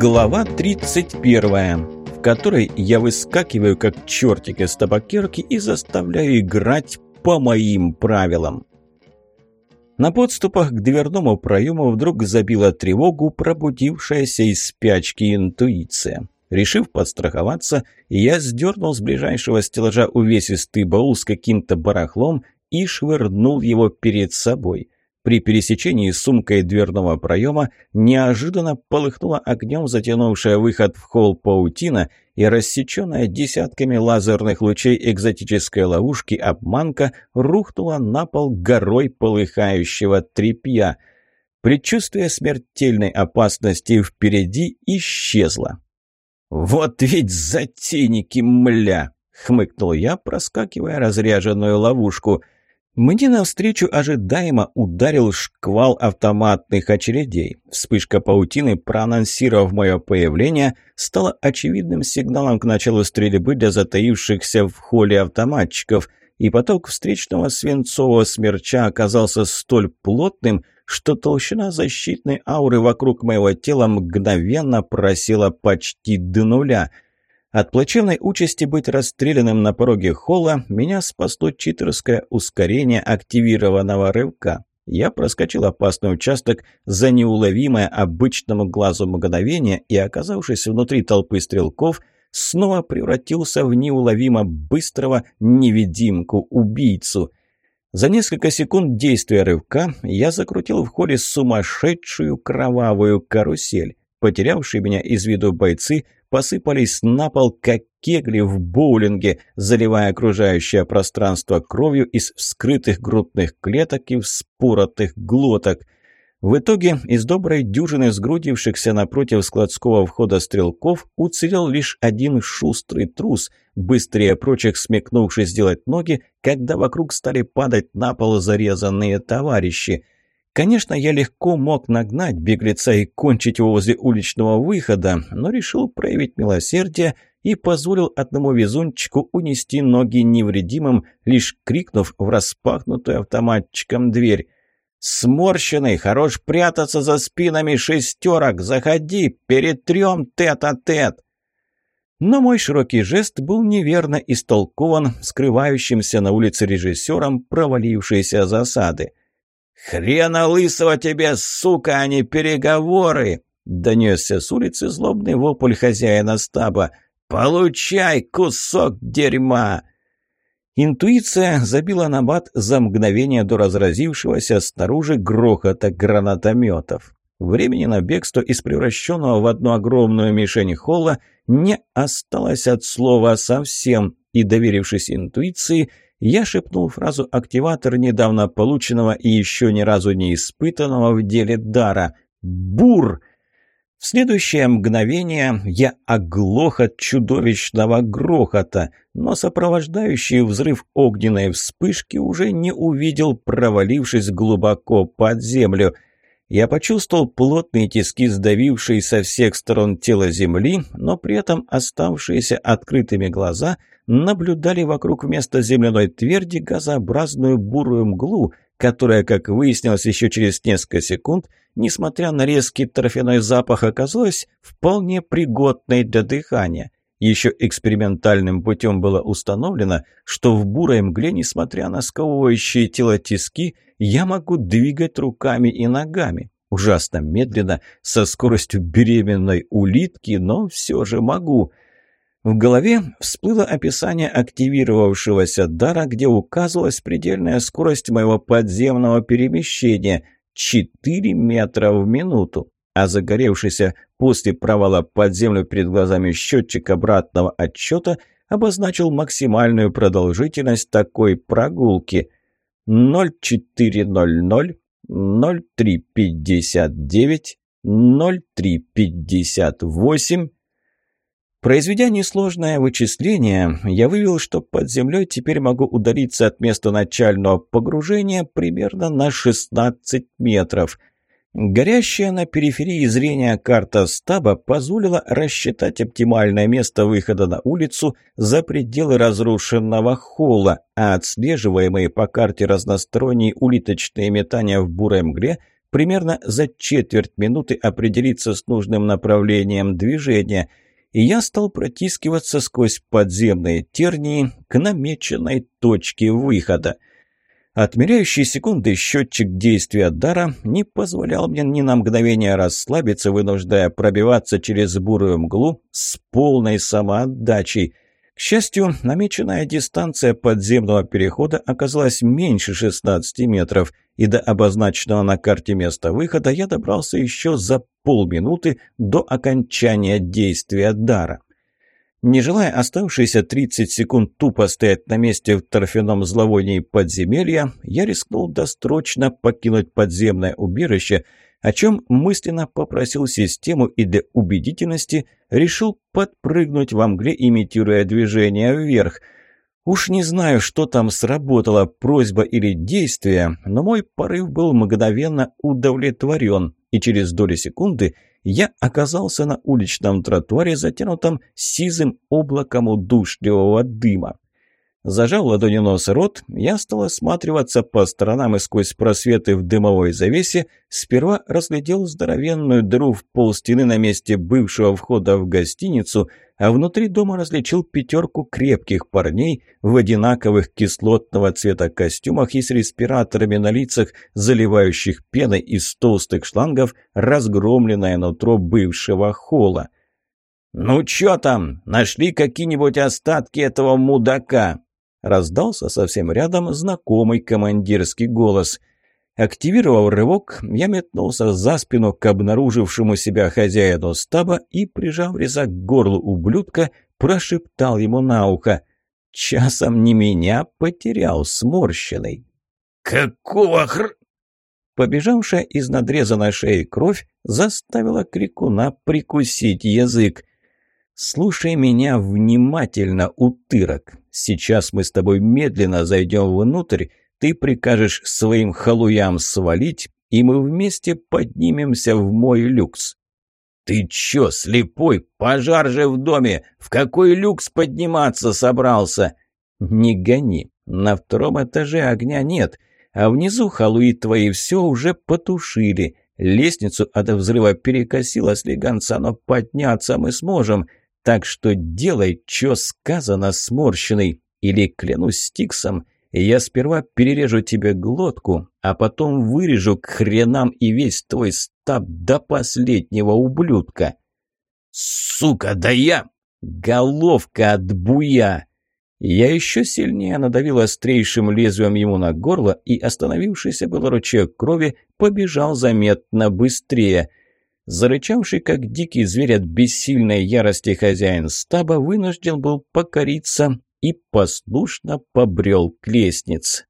Глава 31, в которой я выскакиваю как чертик из табакерки и заставляю играть по моим правилам. На подступах к дверному проему вдруг забила тревогу пробудившаяся из спячки интуиция. Решив подстраховаться, я сдернул с ближайшего стеллажа увесистый баул с каким-то барахлом и швырнул его перед собой. При пересечении сумкой дверного проема неожиданно полыхнула огнем затянувшая выход в холл паутина и рассеченная десятками лазерных лучей экзотической ловушки обманка рухнула на пол горой полыхающего тряпья. Предчувствие смертельной опасности впереди исчезло. «Вот ведь затейники, мля!» — хмыкнул я, проскакивая разряженную ловушку — мне навстречу ожидаемо ударил шквал автоматных очередей. Вспышка паутины, проанонсировав мое появление, стала очевидным сигналом к началу стрельбы для затаившихся в холле автоматчиков, и поток встречного свинцового смерча оказался столь плотным, что толщина защитной ауры вокруг моего тела мгновенно просела почти до нуля — от плачевной участи быть расстрелянным на пороге холла меня спасло читерское ускорение активированного рывка. Я проскочил опасный участок за неуловимое обычному глазу мгновение и, оказавшись внутри толпы стрелков, снова превратился в неуловимо быстрого невидимку-убийцу. За несколько секунд действия рывка я закрутил в холле сумасшедшую кровавую карусель. Потерявшие меня из виду бойцы – посыпались на пол, как кегли в боулинге, заливая окружающее пространство кровью из вскрытых грудных клеток и вспоротых глоток. В итоге из доброй дюжины сгрудившихся напротив складского входа стрелков уцелел лишь один шустрый трус, быстрее прочих смекнувший сделать ноги, когда вокруг стали падать на пол зарезанные товарищи – Конечно, я легко мог нагнать беглеца и кончить его возле уличного выхода, но решил проявить милосердие и позволил одному везунчику унести ноги невредимым, лишь крикнув в распахнутую автоматчиком дверь. «Сморщенный, хорош прятаться за спинами шестерок! Заходи, перетрем тет-а-тет!» -тет. Но мой широкий жест был неверно истолкован скрывающимся на улице режиссером провалившейся засады. «Хрена лысого тебе, сука, а не переговоры!» Донесся с улицы злобный вопль хозяина стаба. «Получай кусок дерьма!» Интуиция забила на бат за мгновение до разразившегося снаружи грохота гранатометов. Времени на бегство из превращенного в одну огромную мишень холла не осталось от слова совсем, и, доверившись интуиции, я шепнул фразу «активатор» недавно полученного и еще ни разу не испытанного в деле дара. «Бур!» В следующее мгновение я оглох от чудовищного грохота, но сопровождающий взрыв огненной вспышки уже не увидел, провалившись глубоко под землю – я почувствовал плотные тиски, сдавившие со всех сторон тело земли, но при этом оставшиеся открытыми глаза наблюдали вокруг вместо земляной тверди газообразную бурую мглу, которая, как выяснилось еще через несколько секунд, несмотря на резкий торфяной запах, оказалась вполне пригодной для дыхания. Еще экспериментальным путем было установлено, что в бурой мгле, несмотря на сковывающие тело тиски, я могу двигать руками и ногами. Ужасно медленно, со скоростью беременной улитки, но все же могу. В голове всплыло описание активировавшегося дара, где указывалась предельная скорость моего подземного перемещения – 4 метра в минуту а загоревшийся после провала под землю перед глазами счетчик обратного отчета обозначил максимальную продолжительность такой прогулки – 0400 0359 0358 Произведя несложное вычисление, я вывел, что под землей теперь могу удариться от места начального погружения примерно на 16 метров – Горящая на периферии зрения карта стаба позволила рассчитать оптимальное место выхода на улицу за пределы разрушенного холла, а отслеживаемые по карте разносторонние улиточные метания в бурой мгле примерно за четверть минуты определиться с нужным направлением движения, и я стал протискиваться сквозь подземные тернии к намеченной точке выхода. Отмеряющий секунды счетчик действия дара не позволял мне ни на мгновение расслабиться, вынуждая пробиваться через бурую мглу с полной самоотдачей. К счастью, намеченная дистанция подземного перехода оказалась меньше 16 метров, и до обозначенного на карте места выхода я добрался еще за полминуты до окончания действия дара. Не желая оставшиеся 30 секунд тупо стоять на месте в торфяном зловонии подземелья, я рискнул досрочно покинуть подземное убежище, о чем мысленно попросил систему и для убедительности решил подпрыгнуть во мгле, имитируя движение вверх. Уж не знаю, что там сработало, просьба или действие, но мой порыв был мгновенно удовлетворен, и через доли секунды – я оказался на уличном тротуаре, затянутом сизым облаком удушливого дыма. Зажав ладонью нос и рот, я стал осматриваться по сторонам и сквозь просветы в дымовой завесе сперва разглядел здоровенную дыру в пол стены на месте бывшего входа в гостиницу, а внутри дома различил пятерку крепких парней в одинаковых кислотного цвета костюмах и с респираторами на лицах, заливающих пеной из толстых шлангов разгромленное нутро бывшего холла. «Ну чё там, нашли какие-нибудь остатки этого мудака?» Раздался совсем рядом знакомый командирский голос. Активировав рывок, я метнулся за спину к обнаружившему себя хозяину стаба и, прижав резак к горлу ублюдка, прошептал ему на ухо. «Часом не меня потерял сморщенный». «Какого хр...» Побежавшая из надреза на шее кровь заставила крикуна прикусить язык. «Слушай меня внимательно, утырок. Сейчас мы с тобой медленно зайдем внутрь, ты прикажешь своим халуям свалить, и мы вместе поднимемся в мой люкс». «Ты чё, слепой? Пожар же в доме! В какой люкс подниматься собрался?» «Не гони. На втором этаже огня нет, а внизу халуи твои все уже потушили. Лестницу от взрыва перекосило слегонца, но подняться мы сможем. Так что делай, что сказано, сморщенный, или, клянусь Стиксом, я сперва перережу тебе глотку, а потом вырежу к хренам и весь твой стаб до последнего ублюдка. Сука, да я... Головка от буя! Я еще сильнее надавил острейшим лезвием ему на горло, и остановившийся был ручеек крови побежал заметно быстрее — Зарычавший, как дикий зверь от бессильной ярости хозяин стаба, вынужден был покориться и послушно побрел к лестнице.